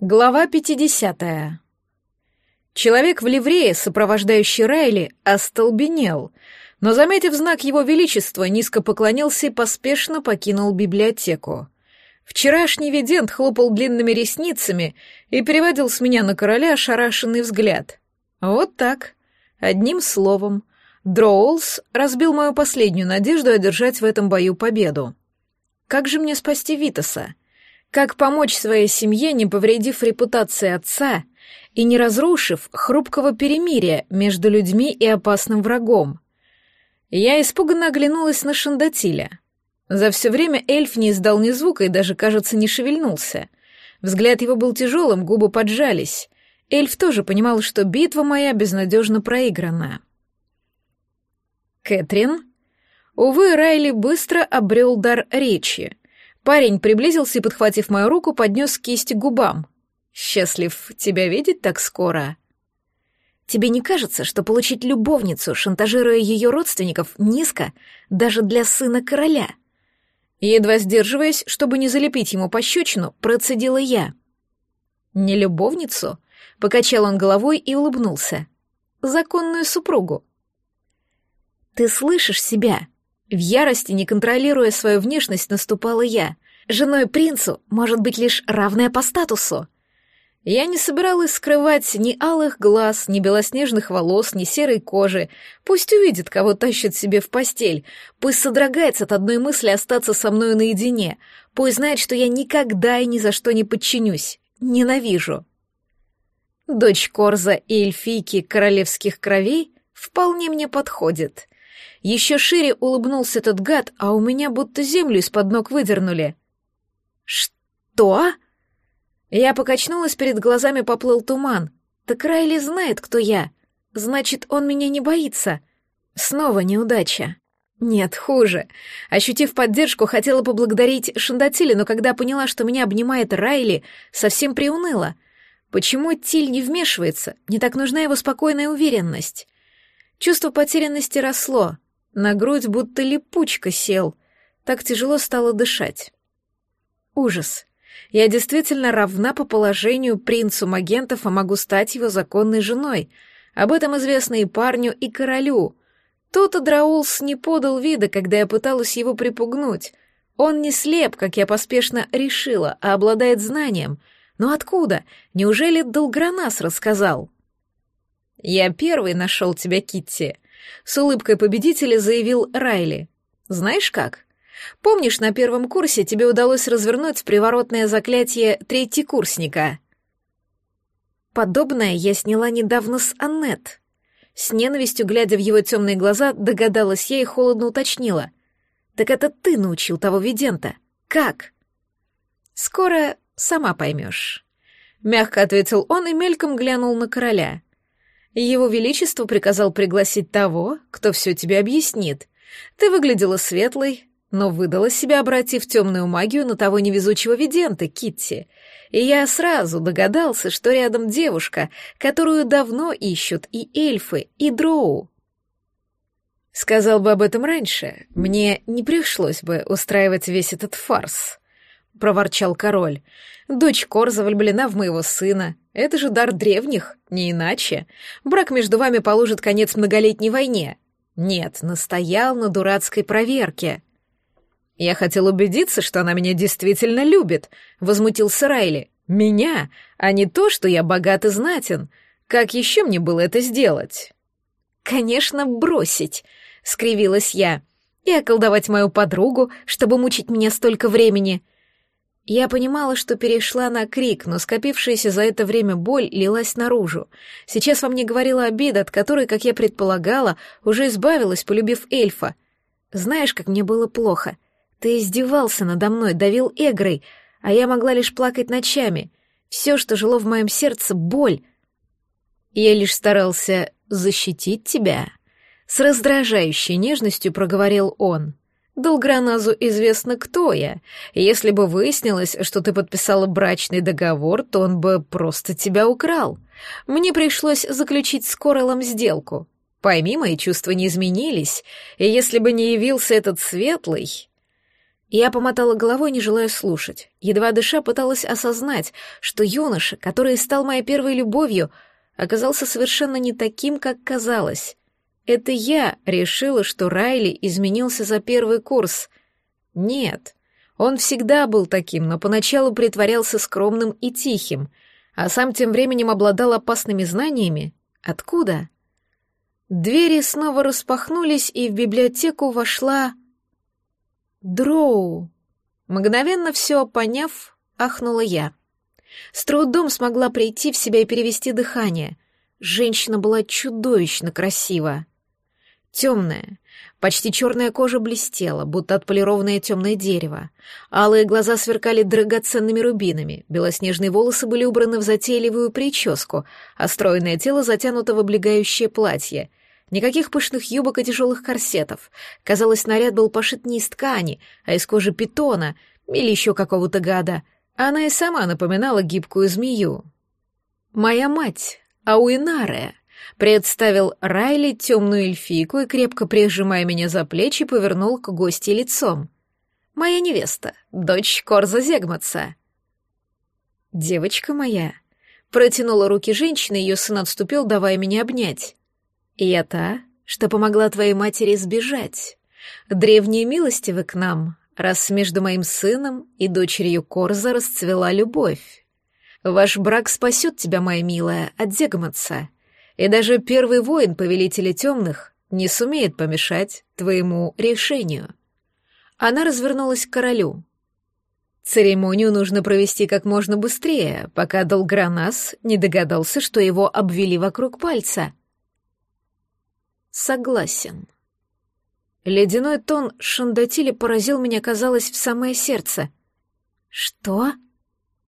Глава 50. Человек в ливрее, сопровождающий Райли, остолбенел, но, заметив знак его величества, низко поклонился и поспешно покинул библиотеку. Вчерашний видент хлопал длинными ресницами и переводил с меня на короля ошарашенный взгляд. Вот так, одним словом, Дроулс разбил мою последнюю надежду одержать в этом бою победу. Как же мне спасти Витаса? Как помочь своей семье, не повредив репутации отца и не разрушив хрупкого перемирия между людьми и опасным врагом? Я испуганно оглянулась на Шандатиля. За все время эльф не издал ни звука и даже, кажется, не шевельнулся. Взгляд его был тяжелым, губы поджались. Эльф тоже понимал, что битва моя безнадежно проиграна. Кэтрин? Увы, Райли быстро обрел дар речи — Парень приблизился и, подхватив мою руку, поднес кисть к губам. «Счастлив тебя видеть так скоро?» «Тебе не кажется, что получить любовницу, шантажируя ее родственников, низко даже для сына короля?» Едва сдерживаясь, чтобы не залепить ему пощечину, процедила я. «Не любовницу?» — покачал он головой и улыбнулся. «Законную супругу». «Ты слышишь себя?» В ярости, не контролируя свою внешность, наступала я. Женой принцу может быть лишь равная по статусу. Я не собиралась скрывать ни алых глаз, ни белоснежных волос, ни серой кожи. Пусть увидит, кого тащит себе в постель. Пусть содрогается от одной мысли остаться со мной наедине. Пусть знает, что я никогда и ни за что не подчинюсь. Ненавижу. Дочь Корза и эльфийки королевских кровей вполне мне подходит. Еще шире улыбнулся этот гад, а у меня будто землю из-под ног выдернули. «Что?» Я покачнулась, перед глазами поплыл туман. Так Райли знает, кто я. Значит, он меня не боится. Снова неудача. Нет, хуже. Ощутив поддержку, хотела поблагодарить Шандатили, но когда поняла, что меня обнимает Райли, совсем приуныла. Почему Тиль не вмешивается? Мне так нужна его спокойная уверенность. Чувство потерянности росло. На грудь будто липучка сел. Так тяжело стало дышать. Ужас. Я действительно равна по положению принцу Магентов, а могу стать его законной женой. Об этом известно и парню, и королю. Тот Драулс не подал вида, когда я пыталась его припугнуть. Он не слеп, как я поспешно решила, а обладает знанием. Но откуда? Неужели Долгранас рассказал? «Я первый нашел тебя, Китти», с улыбкой победителя заявил Райли. «Знаешь как? Помнишь, на первом курсе тебе удалось развернуть приворотное заклятие третьекурсника?» Подобное я сняла недавно с Аннет. С ненавистью, глядя в его темные глаза, догадалась я и холодно уточнила. «Так это ты научил того видента? Как?» «Скоро сама поймешь», — мягко ответил он и мельком глянул на короля. Его Величество приказал пригласить того, кто все тебе объяснит. Ты выглядела светлой, но выдала себя, обратив темную магию на того невезучего видента, Китти. И я сразу догадался, что рядом девушка, которую давно ищут и эльфы, и дроу. Сказал бы об этом раньше, мне не пришлось бы устраивать весь этот фарс. — проворчал король. «Дочь Корза влюблена в моего сына. Это же дар древних, не иначе. Брак между вами положит конец многолетней войне. Нет, настоял на дурацкой проверке». «Я хотел убедиться, что она меня действительно любит», — возмутился Райли. «Меня, а не то, что я богат и знатен. Как еще мне было это сделать?» «Конечно, бросить», — скривилась я. «И околдовать мою подругу, чтобы мучить меня столько времени». Я понимала, что перешла на крик, но скопившаяся за это время боль лилась наружу. Сейчас во мне говорила обида, от которой, как я предполагала, уже избавилась, полюбив эльфа. Знаешь, как мне было плохо. Ты издевался надо мной, давил эгрой, а я могла лишь плакать ночами. Все, что жило в моем сердце, — боль. Я лишь старался защитить тебя. С раздражающей нежностью проговорил он. Долграназу известно, кто я. Если бы выяснилось, что ты подписала брачный договор, то он бы просто тебя украл. Мне пришлось заключить с Корелом сделку. Пойми, мои чувства не изменились, и если бы не явился этот светлый... Я помотала головой, не желая слушать. Едва дыша пыталась осознать, что юноша, который стал моей первой любовью, оказался совершенно не таким, как казалось. Это я решила, что Райли изменился за первый курс. Нет, он всегда был таким, но поначалу притворялся скромным и тихим, а сам тем временем обладал опасными знаниями. Откуда? Двери снова распахнулись, и в библиотеку вошла... Дроу. Мгновенно все поняв, ахнула я. С трудом смогла прийти в себя и перевести дыхание. Женщина была чудовищно красива. Темная, почти черная кожа блестела, будто отполированное темное дерево. Алые глаза сверкали драгоценными рубинами, белоснежные волосы были убраны в затейливую прическу, а стройное тело затянуто в облегающее платье, Никаких пышных юбок и тяжелых корсетов. Казалось, наряд был пошит не из ткани, а из кожи питона или еще какого-то гада. Она и сама напоминала гибкую змею. «Моя мать, Ауинария», — представил Райли темную эльфийку и, крепко прижимая меня за плечи, повернул к гости лицом. «Моя невеста, дочь Корза Зегматса». «Девочка моя», — протянула руки женщины, ее сын отступил, давая меня обнять. «Я та, что помогла твоей матери сбежать. Древние милостивы к нам, раз между моим сыном и дочерью Корза расцвела любовь. Ваш брак спасет тебя, моя милая, от Зегматса, и даже первый воин Повелителя Темных не сумеет помешать твоему решению». Она развернулась к королю. Церемонию нужно провести как можно быстрее, пока Долгранас не догадался, что его обвели вокруг пальца. Согласен. Ледяной тон Шандатили поразил меня, казалось, в самое сердце. Что?